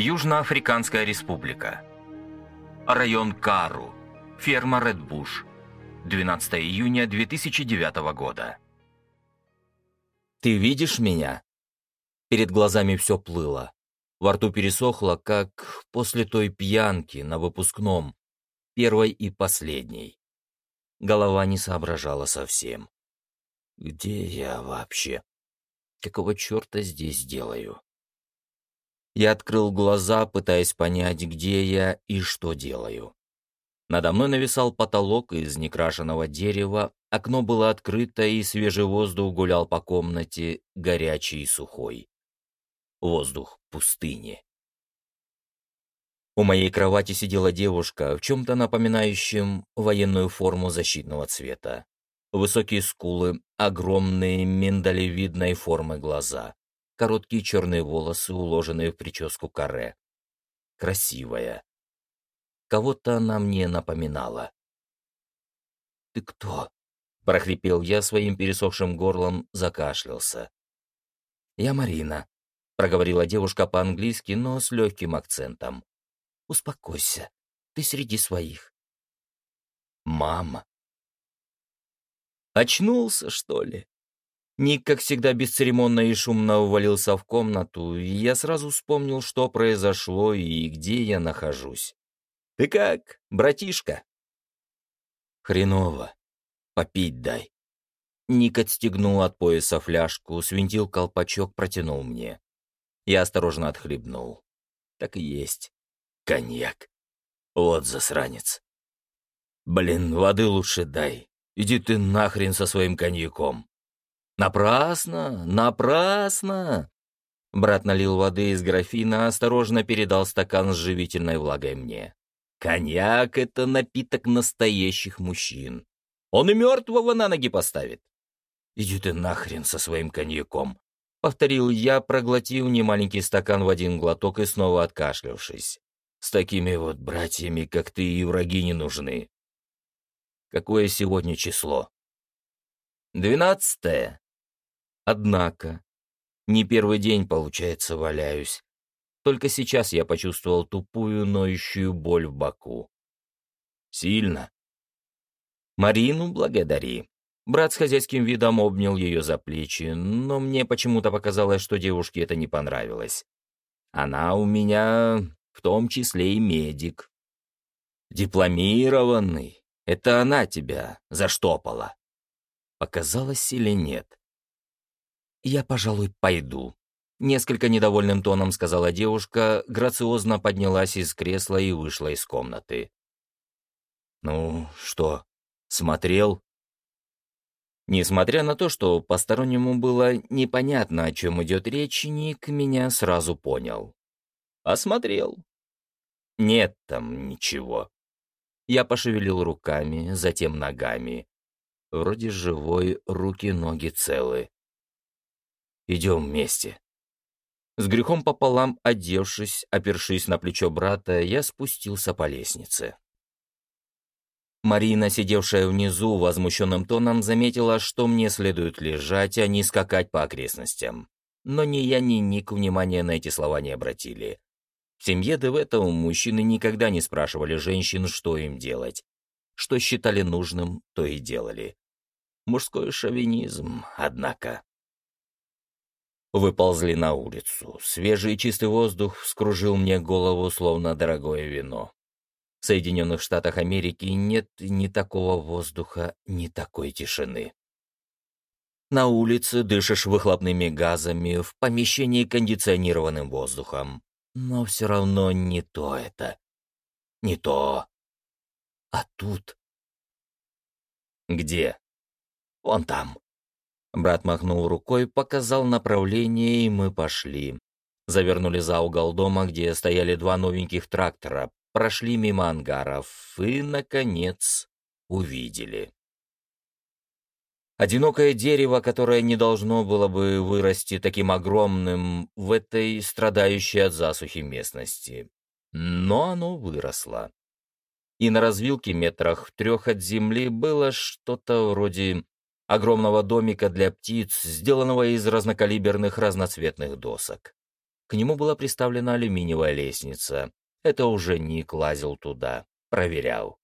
Южноафриканская республика. Район Кару. Ферма Редбуш. 12 июня 2009 года. «Ты видишь меня?» Перед глазами все плыло. Во рту пересохло, как после той пьянки на выпускном, первой и последней. Голова не соображала совсем. «Где я вообще? Какого черта здесь делаю?» Я открыл глаза, пытаясь понять, где я и что делаю. Надо мной нависал потолок из некрашенного дерева, окно было открыто, и свежий воздух гулял по комнате, горячий и сухой. Воздух пустыни. У моей кровати сидела девушка в чем-то напоминающем военную форму защитного цвета. Высокие скулы, огромные миндалевидной формы глаза, короткие черные волосы, уложенные в прическу каре. Красивая. Кого-то она мне напоминала. «Ты кто?» — прохрипел я своим пересохшим горлом, закашлялся. «Я Марина», — проговорила девушка по-английски, но с легким акцентом. «Успокойся, ты среди своих». «Мама». «Очнулся, что ли?» Ник, как всегда, бесцеремонно и шумно увалился в комнату, и я сразу вспомнил, что произошло и где я нахожусь. «Ты как, братишка?» «Хреново. Попить дай». Ник отстегнул от пояса фляжку, свинтил колпачок, протянул мне. Я осторожно отхлебнул. Так и есть. Коньяк. Вот засранец. Блин, воды лучше дай. Иди ты нахрен со своим коньяком. Напрасно, напрасно. Брат налил воды из графина, осторожно передал стакан с живительной влагой мне. Коньяк — это напиток настоящих мужчин. Он и мертвого на ноги поставит. Иди ты нахрен со своим коньяком. Повторил я, проглотив немаленький стакан в один глоток и снова откашлявшись. С такими вот братьями, как ты, и враги не нужны. Какое сегодня число? Двенадцатое. Однако, не первый день, получается, валяюсь. Только сейчас я почувствовал тупую, ноющую боль в боку. Сильно. Марину благодари. Брат с хозяйским видом обнял ее за плечи, но мне почему-то показалось, что девушке это не понравилось. Она у меня в том числе и медик. Дипломированный. Это она тебя заштопала. Показалось или нет? Я, пожалуй, пойду. Несколько недовольным тоном сказала девушка, грациозно поднялась из кресла и вышла из комнаты. «Ну, что, смотрел?» Несмотря на то, что постороннему было непонятно, о чем идет речь, Ник меня сразу понял. «Осмотрел». «Нет там ничего». Я пошевелил руками, затем ногами. Вроде живой, руки-ноги целы. «Идем вместе». С грехом пополам одевшись, опершись на плечо брата, я спустился по лестнице. Марина, сидевшая внизу, возмущенным тоном заметила, что мне следует лежать, а не скакать по окрестностям. Но ни я, ни Ник внимания на эти слова не обратили. В семье Девета мужчины никогда не спрашивали женщин, что им делать. Что считали нужным, то и делали. Мужской шовинизм, однако. Выползли на улицу. Свежий чистый воздух вскружил мне голову, словно дорогое вино. В Соединенных Штатах Америки нет ни такого воздуха, ни такой тишины. На улице дышишь выхлопными газами, в помещении кондиционированным воздухом. Но все равно не то это. Не то. А тут... Где? Вон там. Брат махнул рукой, показал направление, и мы пошли. Завернули за угол дома, где стояли два новеньких трактора, прошли мимо ангаров и, наконец, увидели. Одинокое дерево, которое не должно было бы вырасти таким огромным в этой страдающей от засухи местности. Но оно выросло. И на развилке метрах в трех от земли было что-то вроде огромного домика для птиц, сделанного из разнокалиберных разноцветных досок. К нему была приставлена алюминиевая лестница. Это уже Ник лазил туда, проверял.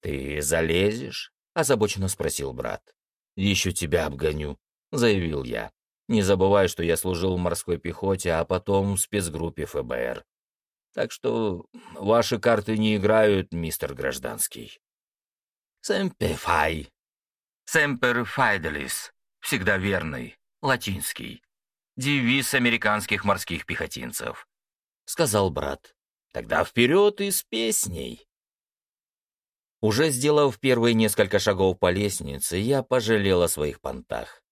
«Ты залезешь?» — озабоченно спросил брат. «Еще тебя обгоню», — заявил я. «Не забывай, что я служил в морской пехоте, а потом в спецгруппе ФБР. Так что ваши карты не играют, мистер Гражданский». «Сэмпефай». «Сэмпер файделис», всегда верный, латинский. Девиз американских морских пехотинцев. Сказал брат. «Тогда вперед и с песней!» Уже сделав первые несколько шагов по лестнице, я пожалел о своих понтах.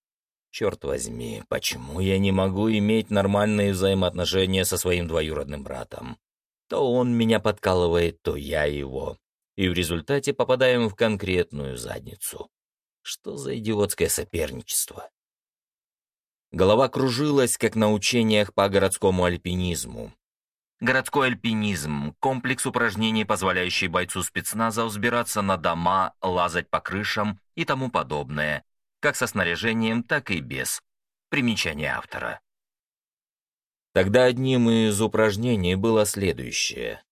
Черт возьми, почему я не могу иметь нормальные взаимоотношения со своим двоюродным братом? То он меня подкалывает, то я его. И в результате попадаем в конкретную задницу. Что за идиотское соперничество? Голова кружилась, как на учениях по городскому альпинизму. Городской альпинизм – комплекс упражнений, позволяющий бойцу спецназа взбираться на дома, лазать по крышам и тому подобное, как со снаряжением, так и без. Примечание автора. Тогда одним из упражнений было следующее.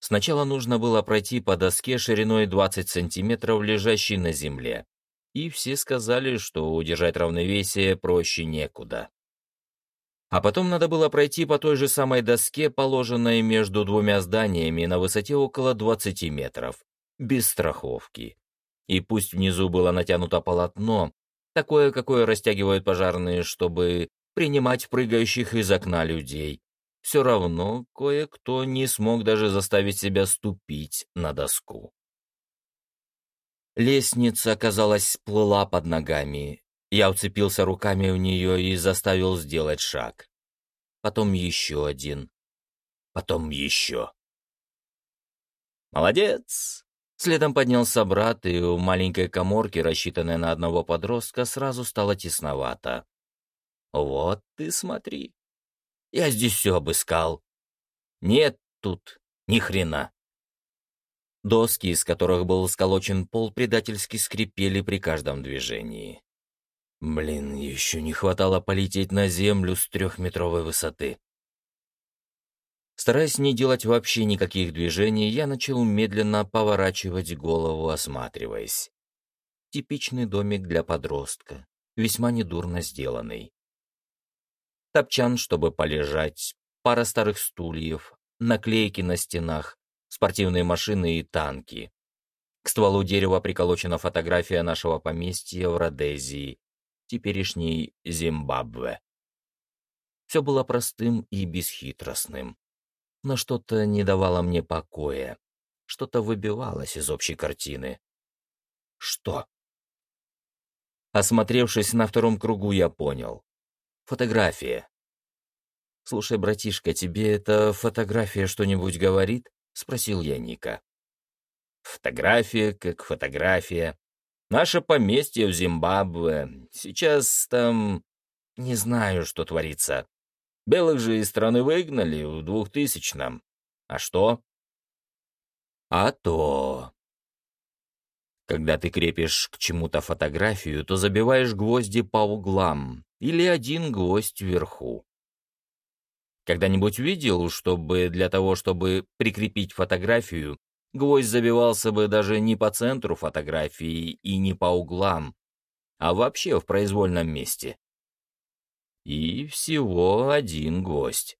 Сначала нужно было пройти по доске шириной 20 сантиметров, лежащей на земле. И все сказали, что удержать равновесие проще некуда. А потом надо было пройти по той же самой доске, положенной между двумя зданиями на высоте около 20 метров, без страховки. И пусть внизу было натянуто полотно, такое, какое растягивают пожарные, чтобы принимать прыгающих из окна людей, все равно кое-кто не смог даже заставить себя ступить на доску. Лестница, казалось, плыла под ногами, я уцепился руками в нее и заставил сделать шаг. Потом еще один. Потом еще. «Молодец!» Следом поднялся брат, и у маленькой коморки, рассчитанной на одного подростка, сразу стало тесновато. «Вот ты смотри. Я здесь все обыскал. Нет тут ни хрена». Доски, из которых был сколочен пол, предательски скрипели при каждом движении. Блин, еще не хватало полететь на землю с трехметровой высоты. Стараясь не делать вообще никаких движений, я начал медленно поворачивать голову, осматриваясь. Типичный домик для подростка, весьма недурно сделанный. Топчан, чтобы полежать, пара старых стульев, наклейки на стенах, спортивные машины и танки. К стволу дерева приколочена фотография нашего поместья в Родезии, теперешней Зимбабве. Все было простым и бесхитростным. Но что-то не давало мне покоя. Что-то выбивалось из общей картины. Что? Осмотревшись на втором кругу, я понял. Фотография. «Слушай, братишка, тебе эта фотография что-нибудь говорит?» — спросил я Ника. «Фотография как фотография. Наше поместье в Зимбабве. Сейчас там... Не знаю, что творится. Белых же из страны выгнали в двухтысячном. А что? А то... Когда ты крепишь к чему-то фотографию, то забиваешь гвозди по углам или один гвоздь вверху. Когда-нибудь видел, чтобы для того, чтобы прикрепить фотографию, Гвоздь забивался бы даже не по центру фотографии и не по углам, а вообще в произвольном месте. И всего один гвоздь.